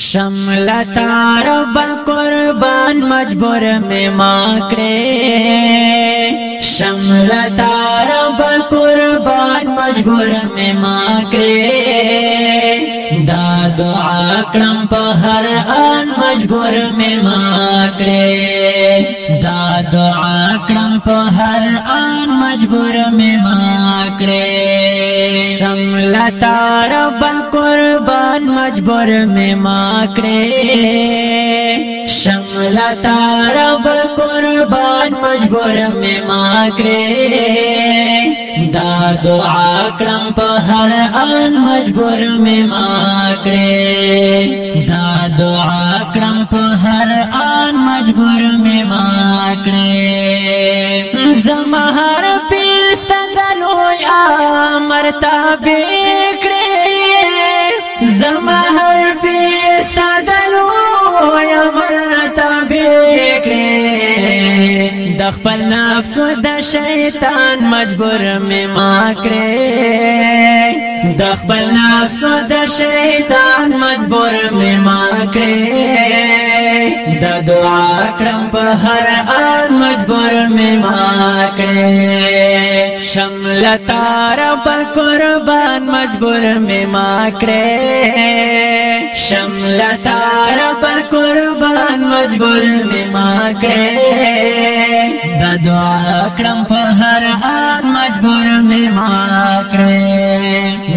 سملتار بق قربان مجبور میں ماکڑے سملتا روب قربان مجبور میں ماکڑے داد آکڑم آن مجبور میں ماکڑے داد آکڑم پہر آن مجبور میں ماکڑے بل قربان مجبور میں ماکڑے تارا بل قربان مجبور میں ماکڑے کرمپ ہر آن مجبور میں ماکڑے دادو آکرمپ ہر آن مجبور میں ماکڑے مار یا مرتا د خپل نفس د شیطان مجبور مې ما کړې د خپل نفس د شیطان مجبور مې ما کړې د دعا کړم په هر آن مجبور مې ما کړې شمل تار په قربان مجبور مې ما کړې شمل تار په قربان مجبور مې ما کړې د دعا کړم په هر آن مجبور مې ما کړې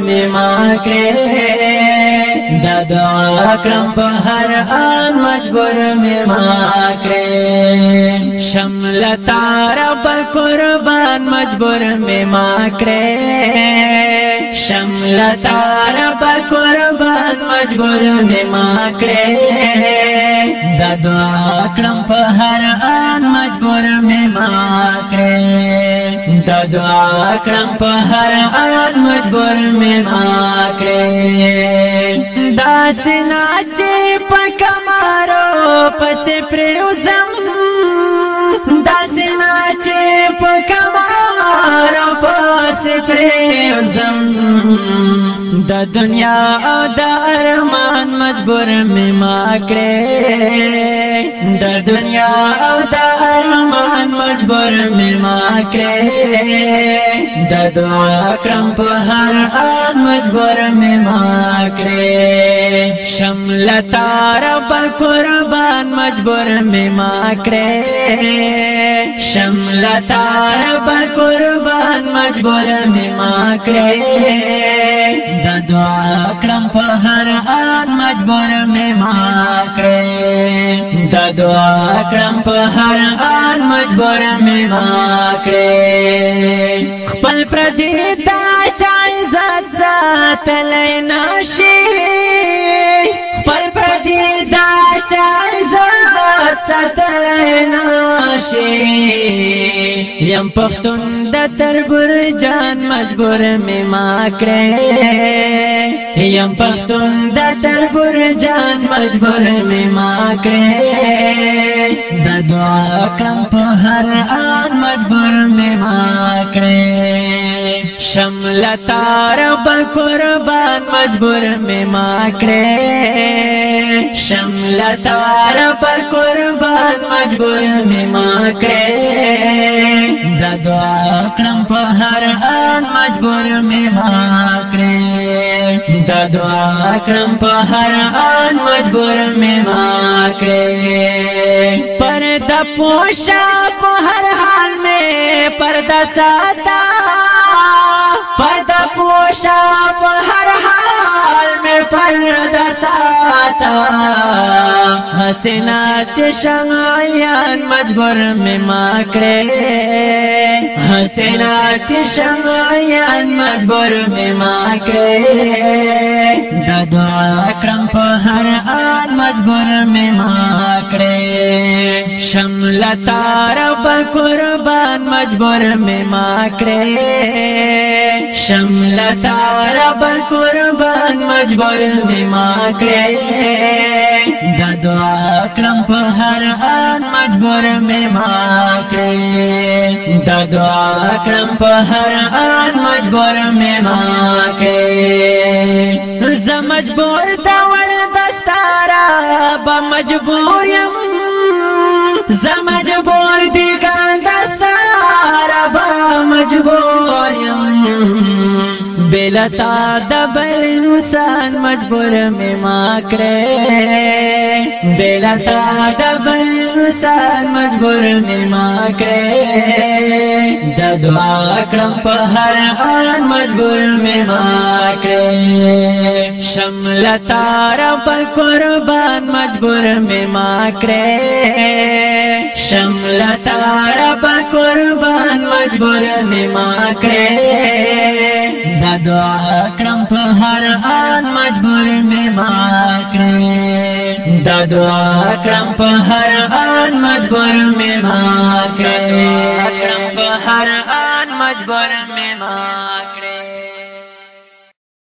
می دا دعا کرم پا ہر آن مجبور می ماکے شمل تارب قربان مجبور می ماکے شمل تارب قربان مجبور میں ماکرے کرم پا ہر آن مجبور می ماکرے دا دعا کړم په هر آن مجبور مې ما کړې دا سنا چې په کمارو پس پریوزم دا سنا چې په کمارو پس پریوزم د دنیا او د ارمان مجبور مې ما کړې د دنیا او د مجبور میں ماکڑے مجبور میں کړې شمل تار په قربان مجبور میں کړې شمل تار قربان مجبور میں کړې دعا کړم په هر آن مجبور مې ما کړې دا دعا کړم په هر آن مجبور مې ما کړې خپل پردي دا چا عزت ساتل نه شي خپل پردي دا چا عزت ساتل نه شي یم پختون د تربور جان مجبور می ما کړې یم پختون د تربور جان مجبور می ما کړې د دعا کړم په هر آن مجبور می ما کړې شملتار په قربان مجبور می ما کړې شم لتوار پر قربان مجبور می ما کړې دا دعا کړم په هر آن مجبور می ما کړې دا دعا کړم په هر آن مجبور می ما کړې پر د پوښا په هر حال می پر د ساتا پر د پوښا په هر حال پرد ساتا ہسنا چشم مجبور میں ماکڑے حسنا چشم آن مجبور میں ماکڑے دعا ددار پہر ہر مجبور میں ماکڑے اللہ قربان مجبور میں ماکڑے شملہ تارا قربان مجبور میں ماکڑے دادو اکرم پہر آن مجبور میں ماکڑے دادو اکرم پہر آن مجبور میں ماکڑے مجبور دور دستارا با مجبور یمو بلتا د بل انسان مجبور می ما کړې بلتا د بل انسان مجبور می ما کړې د دعا کړم په هر حال مجبور می ما کړې شملتا رب قربان مجبور می ما کړې شملتا رب قربان مجبور می ما کړې دا دعا کرم په ہر آن مجبور میں باکرے دادوا کرمپ ہر کرم په هر رمپ مجبور می میں کړې